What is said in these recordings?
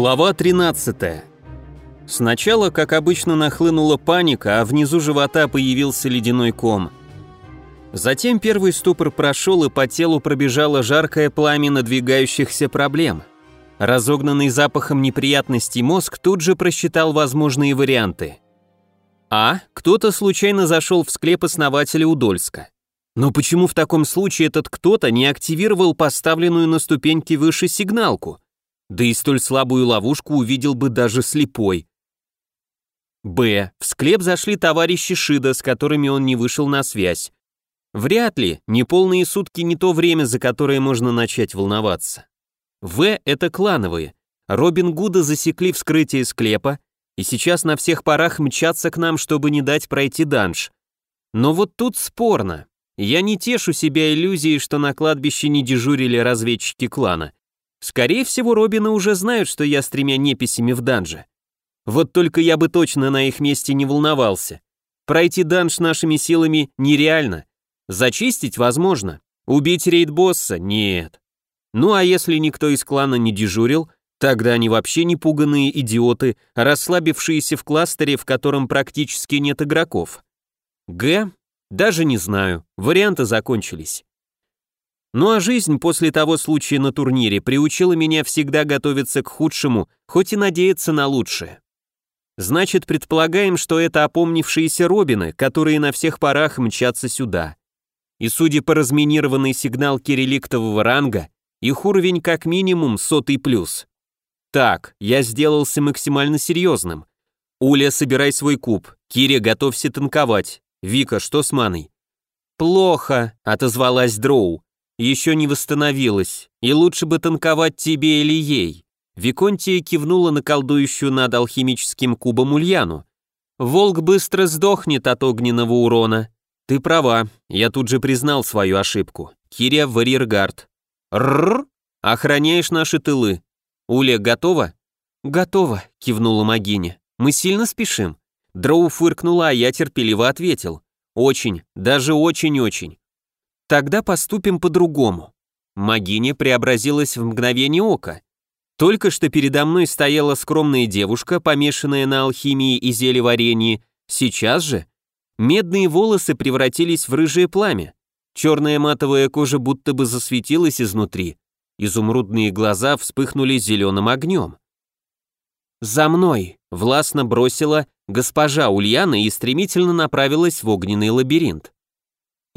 Глава 13. Сначала, как обычно, нахлынула паника, а внизу живота появился ледяной ком. Затем первый ступор прошел, и по телу пробежало жаркое пламя надвигающихся проблем. Разогнанный запахом неприятностей мозг тут же просчитал возможные варианты. А. Кто-то случайно зашел в склеп основателя Удольска. Но почему в таком случае этот кто-то не активировал поставленную на ступеньки выше сигналку? Да и столь слабую ловушку увидел бы даже слепой. Б. В склеп зашли товарищи Шида, с которыми он не вышел на связь. Вряд ли, неполные сутки не то время, за которое можно начать волноваться. В. Это клановые. Робин Гуда засекли вскрытие склепа, и сейчас на всех парах мчатся к нам, чтобы не дать пройти данж. Но вот тут спорно. Я не тешу себя иллюзией, что на кладбище не дежурили разведчики клана. Скорее всего, Робины уже знают, что я с тремя неписями в данже. Вот только я бы точно на их месте не волновался. Пройти данж нашими силами нереально. Зачистить возможно. Убить рейд-босса? Нет. Ну а если никто из клана не дежурил, тогда они вообще не пуганные идиоты, расслабившиеся в кластере, в котором практически нет игроков. Г? Даже не знаю. Варианты закончились. Ну а жизнь после того случая на турнире приучила меня всегда готовиться к худшему, хоть и надеяться на лучшее. Значит, предполагаем, что это опомнившиеся Робины, которые на всех парах мчатся сюда. И судя по разминированной сигналке реликтового ранга, их уровень как минимум сотый плюс. Так, я сделался максимально серьезным. Уля, собирай свой куб. Кире, готовься танковать. Вика, что с маной? Плохо, отозвалась Дроу еще не восстановилась, и лучше бы танковать тебе или ей. Виконтия кивнула на колдующую над алхимическим кубом Ульяну. Волк быстро сдохнет от огненного урона. Ты права, я тут же признал свою ошибку. Киря в арьергард. Рррр, охраняешь наши тылы. Уля готова? Готова, кивнула Магиня. Мы сильно спешим. Дроу фыркнула, а я терпеливо ответил. Очень, даже очень-очень. Тогда поступим по-другому. Магиня преобразилась в мгновение ока. Только что передо мной стояла скромная девушка, помешанная на алхимии и зелеварении. Сейчас же медные волосы превратились в рыжее пламя. Черная матовая кожа будто бы засветилась изнутри. Изумрудные глаза вспыхнули зеленым огнем. «За мной!» — властно бросила госпожа Ульяна и стремительно направилась в огненный лабиринт.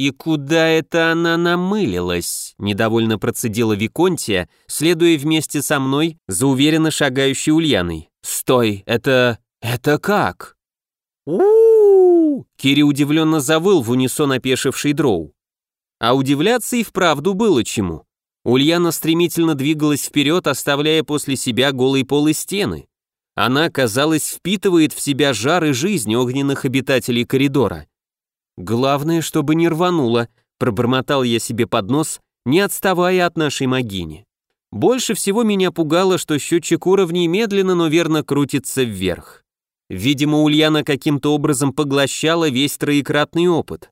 «И куда это она намылилась?» – недовольно процедила Виконтия, следуя вместе со мной за уверенно шагающей Ульяной. «Стой, это... это как?» у Кири удивленно завыл в унисон опешивший дроу. А удивляться и вправду было чему. Ульяна стремительно двигалась вперед, оставляя после себя голые полы стены. Она, казалось, впитывает в себя жар и жизнь огненных обитателей коридора. «Главное, чтобы не рвануло», — пробормотал я себе под нос, не отставая от нашей могини. Больше всего меня пугало, что счетчик уровней медленно, но верно крутится вверх. Видимо, Ульяна каким-то образом поглощала весь троекратный опыт.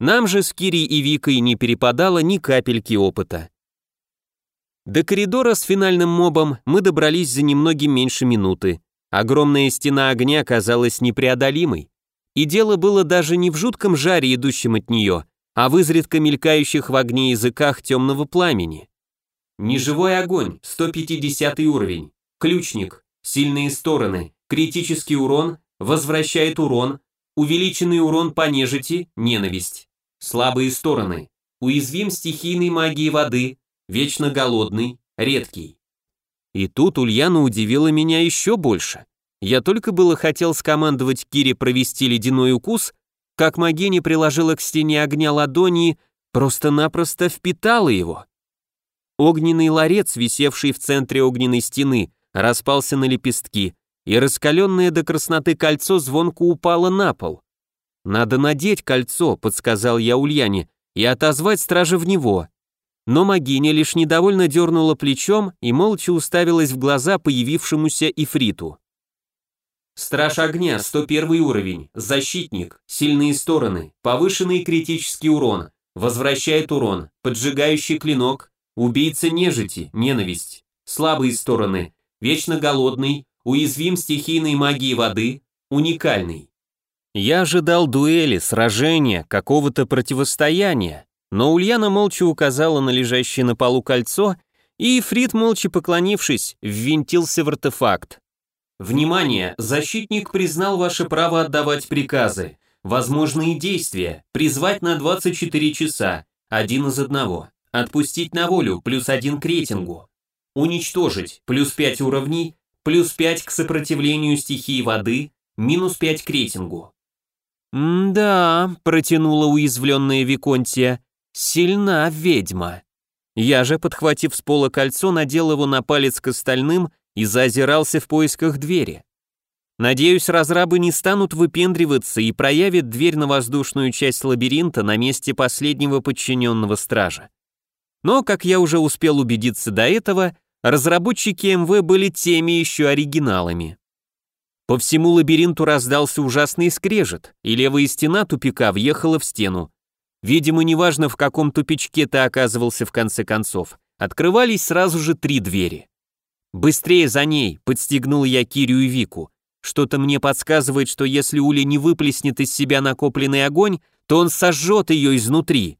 Нам же с Кири и Викой не перепадало ни капельки опыта. До коридора с финальным мобом мы добрались за немногим меньше минуты. Огромная стена огня казалась непреодолимой. И дело было даже не в жутком жаре, идущем от нее, а в изредка мелькающих в огне языках темного пламени. Неживой огонь, 150 уровень. Ключник, сильные стороны, критический урон, возвращает урон, увеличенный урон по нежити, ненависть. Слабые стороны, уязвим стихийной магии воды, вечно голодный, редкий. И тут Ульяна удивила меня еще больше. Я только было хотел скомандовать Кире провести ледяной укус, как Магини приложила к стене огня ладони просто-напросто впитала его. Огненный ларец, висевший в центре огненной стены, распался на лепестки, и раскаленное до красноты кольцо звонко упало на пол. «Надо надеть кольцо», — подсказал я Ульяне, «и отозвать стража в него». Но Магиня лишь недовольно дернула плечом и молча уставилась в глаза появившемуся ифриту. Страж огня, 101 уровень, защитник, сильные стороны, повышенный критический урон, возвращает урон, поджигающий клинок, убийца нежити, ненависть, слабые стороны, вечно голодный, уязвим стихийной магии воды, уникальный. Я ожидал дуэли, сражения, какого-то противостояния, но Ульяна молча указала на лежащее на полу кольцо, и Фрид, молча поклонившись, ввинтился в артефакт. Внимание! Защитник признал ваше право отдавать приказы. Возможные действия. Призвать на 24 часа. Один из одного. Отпустить на волю. Плюс один к рейтингу. Уничтожить. Плюс 5 уровней. Плюс 5 к сопротивлению стихии воды. Минус 5 к рейтингу. «Да», — протянула уязвленная Виконтия, — «сильна ведьма». Я же, подхватив с пола кольцо, надел его на палец к остальным и заозирался в поисках двери. Надеюсь, разрабы не станут выпендриваться и проявят дверь на воздушную часть лабиринта на месте последнего подчиненного стража. Но, как я уже успел убедиться до этого, разработчики МВ были теми еще оригиналами. По всему лабиринту раздался ужасный скрежет, и левая стена тупика въехала в стену. Видимо, неважно, в каком тупичке ты оказывался в конце концов, открывались сразу же три двери. «Быстрее за ней!» — подстегнул я Кирю и Вику. Что-то мне подсказывает, что если Уля не выплеснет из себя накопленный огонь, то он сожжет ее изнутри.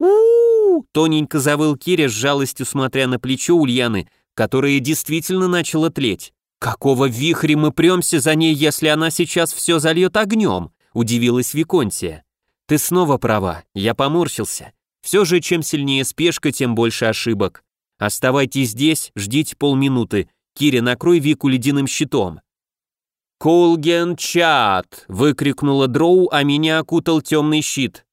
у тоненько завыл Киря с жалостью, смотря на плечо Ульяны, которое действительно начало тлеть. «Какого вихря мы премся за ней, если она сейчас все зальет огнем?» — удивилась Виконтия. «Ты снова права, я поморщился. Все же, чем сильнее спешка, тем больше ошибок. Оставайтесь здесь, ждите полминуты. Киря, накрой Вику ледяным щитом. «Кулген чат!» — выкрикнула Дроу, а меня окутал темный щит.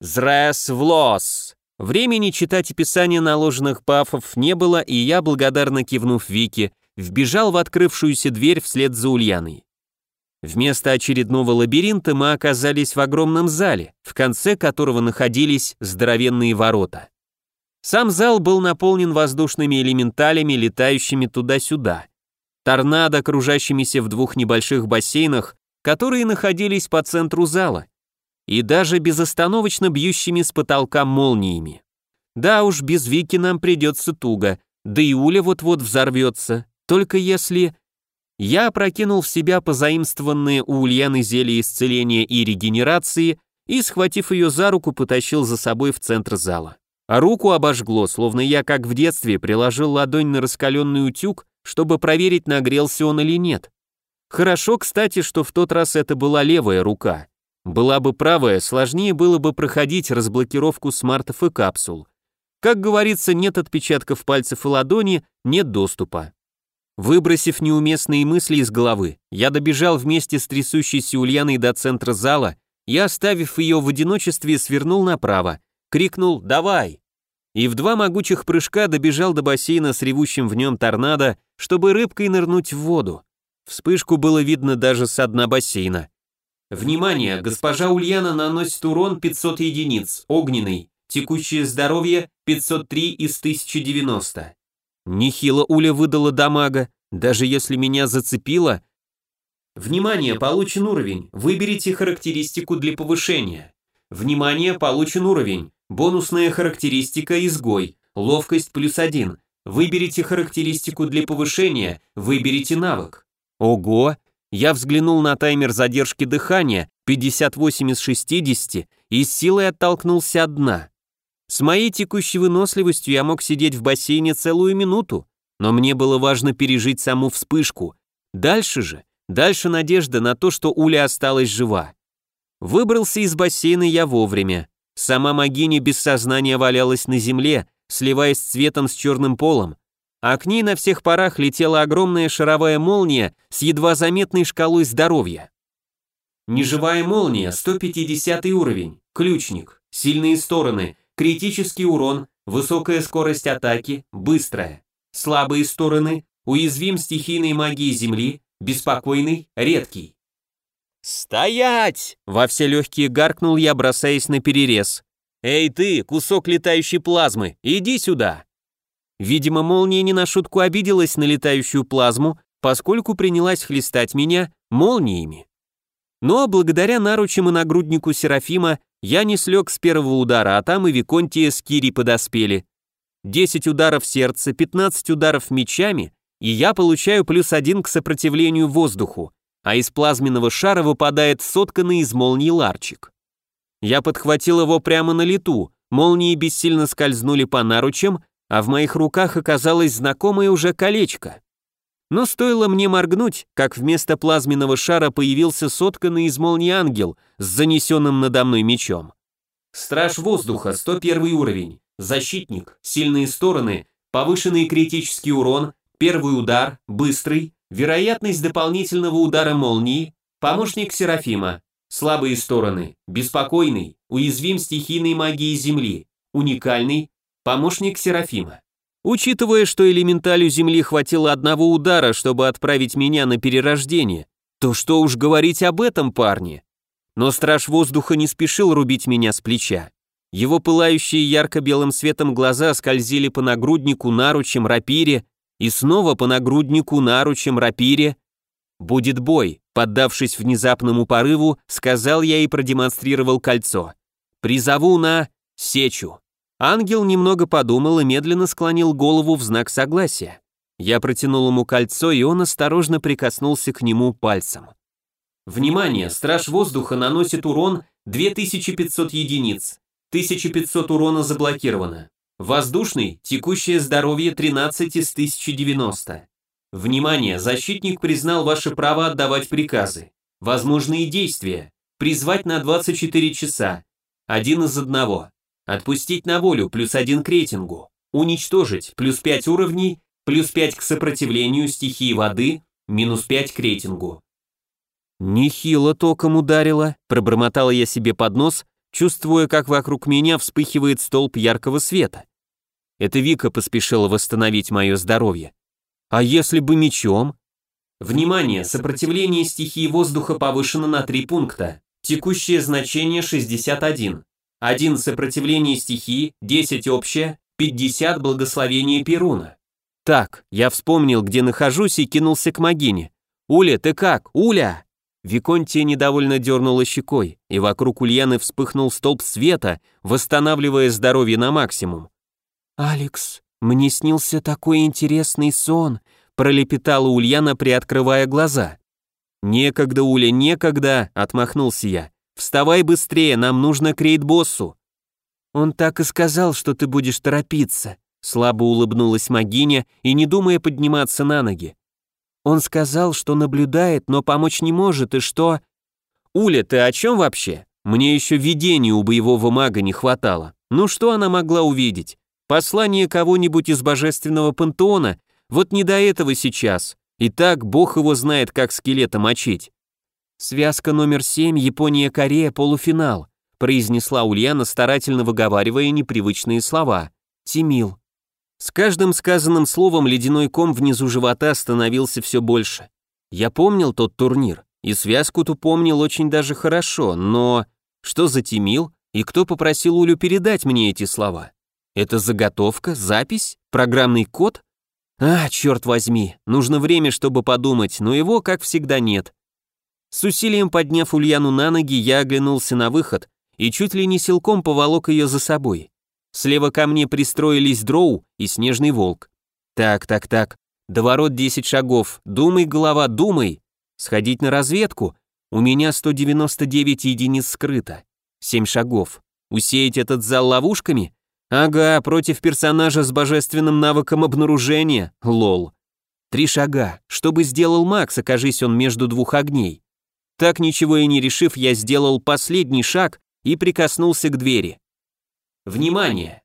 «Зрэс в лос!» Времени читать описание наложенных пафов не было, и я, благодарно кивнув Вике, вбежал в открывшуюся дверь вслед за Ульяной. Вместо очередного лабиринта мы оказались в огромном зале, в конце которого находились здоровенные ворота. Сам зал был наполнен воздушными элементалями, летающими туда-сюда. Торнадо, кружащимися в двух небольших бассейнах, которые находились по центру зала, и даже безостановочно бьющими с потолка молниями. Да уж, без Вики нам придется туго, да и Уля вот-вот взорвется, только если... Я опрокинул в себя позаимствованные у Ульяны зелья исцеления и регенерации и, схватив ее за руку, потащил за собой в центр зала а руку обожгло, словно я, как в детстве, приложил ладонь на раскаленный утюг, чтобы проверить, нагрелся он или нет. Хорошо, кстати, что в тот раз это была левая рука. Была бы правая, сложнее было бы проходить разблокировку смартов и капсул. Как говорится, нет отпечатков пальцев и ладони, нет доступа. Выбросив неуместные мысли из головы, я добежал вместе с трясущейся Ульяной до центра зала и, оставив ее в одиночестве, свернул направо, крикнул «Давай!» и в два могучих прыжка добежал до бассейна с ревущим в нем торнадо, чтобы рыбкой нырнуть в воду. Вспышку было видно даже с дна бассейна. Внимание, госпожа Ульяна наносит урон 500 единиц, огненный, текущее здоровье 503 из 1090. Нехило Уля выдала дамага, даже если меня зацепило. Внимание, получен уровень, выберите характеристику для повышения. Внимание, получен уровень, Бонусная характеристика «Изгой», ловкость плюс один. Выберите характеристику для повышения, выберите навык. Ого! Я взглянул на таймер задержки дыхания, 58 из 60, и с силой оттолкнулся от дна. С моей текущей выносливостью я мог сидеть в бассейне целую минуту, но мне было важно пережить саму вспышку. Дальше же, дальше надежда на то, что Уля осталась жива. Выбрался из бассейна я вовремя. Сама Магини без сознания валялась на земле, сливаясь цветом с черным полом, а к ней на всех парах летела огромная шаровая молния с едва заметной шкалой здоровья. Неживая молния, 150 уровень, ключник, сильные стороны, критический урон, высокая скорость атаки, быстрая. Слабые стороны, уязвим стихийной магии Земли, беспокойный, редкий. «Стоять!» — во все легкие гаркнул я, бросаясь на перерез. «Эй ты, кусок летающей плазмы, иди сюда!» Видимо, молния не на шутку обиделась на летающую плазму, поскольку принялась хлестать меня молниями. Но благодаря наручам и нагруднику Серафима я не слег с первого удара, а там и Виконтия с Кири подоспели. 10 ударов сердца, 15 ударов мечами, и я получаю плюс один к сопротивлению воздуху, а из плазменного шара выпадает сотканный из молнии ларчик. Я подхватил его прямо на лету, молнии бессильно скользнули по наручам, а в моих руках оказалось знакомое уже колечко. Но стоило мне моргнуть, как вместо плазменного шара появился сотканный из молнии ангел с занесенным надо мной мечом. Страж воздуха, 101 уровень. Защитник, сильные стороны, повышенный критический урон, первый удар, быстрый, вероятность дополнительного удара молнии, помощник Серафима, слабые стороны, беспокойный, уязвим стихийной магии Земли, уникальный, помощник Серафима. Учитывая, что элементалю Земли хватило одного удара, чтобы отправить меня на перерождение, то что уж говорить об этом парне. Но страж воздуха не спешил рубить меня с плеча. Его пылающие ярко-белым светом глаза скользили по нагруднику, наручам, рапире и снова по нагруднику, наручам, рапире. «Будет бой», поддавшись внезапному порыву, сказал я и продемонстрировал кольцо. «Призову на сечу». Ангел немного подумал и медленно склонил голову в знак согласия. Я протянул ему кольцо, и он осторожно прикоснулся к нему пальцем. Внимание! Страж воздуха наносит урон 2500 единиц. 1500 урона заблокировано. Воздушный, текущее здоровье 13 из 1090. Внимание! Защитник признал ваше право отдавать приказы. Возможные действия. Призвать на 24 часа. Один из одного. Отпустить на волю, плюс один к рейтингу. Уничтожить, плюс 5 уровней, плюс 5 к сопротивлению стихии воды, минус 5 к рейтингу. Нехило током ударило, пробормотал я себе под нос, чувствуя, как вокруг меня вспыхивает столб яркого света. Это Вика поспешила восстановить мое здоровье. А если бы мечом? Внимание, сопротивление стихии воздуха повышено на 3 пункта. Текущее значение 61. 1 сопротивление стихии, 10 общее, 50 благословение Перуна. Так, я вспомнил, где нахожусь и кинулся к Магине. «Уля, ты как? Уля!» Виконтия недовольно дернула щекой, и вокруг Ульяны вспыхнул столб света, восстанавливая здоровье на максимум. «Алекс, мне снился такой интересный сон», пролепетала Ульяна, приоткрывая глаза. «Некогда, Уля, некогда», — отмахнулся я. Вставай быстрее, нам нужно к рейд-боссу». «Он так и сказал, что ты будешь торопиться», слабо улыбнулась Магиня и не думая подниматься на ноги. «Он сказал, что наблюдает, но помочь не может, и что...» «Уля, ты о чем вообще? Мне еще видения у боевого мага не хватало. Ну что она могла увидеть? Послание кого-нибудь из божественного пантеона? Вот не до этого сейчас. И так бог его знает, как скелета мочить. «Связка номер семь, Япония-Корея, полуфинал», произнесла Ульяна, старательно выговаривая непривычные слова. «Тимил». С каждым сказанным словом ледяной ком внизу живота становился все больше. Я помнил тот турнир, и связку-то помнил очень даже хорошо, но... Что за Тимил, и кто попросил Улю передать мне эти слова? Это заготовка, запись, программный код? А, черт возьми, нужно время, чтобы подумать, но его, как всегда, нет. С усилием подняв Ульяну на ноги, я оглянулся на выход и чуть ли не силком поволок ее за собой. Слева ко мне пристроились Дроу и Снежный Волк. Так, так, так, до ворот 10 шагов, думай, голова, думай. Сходить на разведку? У меня 199 единиц скрыто. 7 шагов. Усеять этот зал ловушками? Ага, против персонажа с божественным навыком обнаружения, лол. Три шага. Что бы сделал Макс, окажись он между двух огней? Так ничего и не решив, я сделал последний шаг и прикоснулся к двери. Внимание!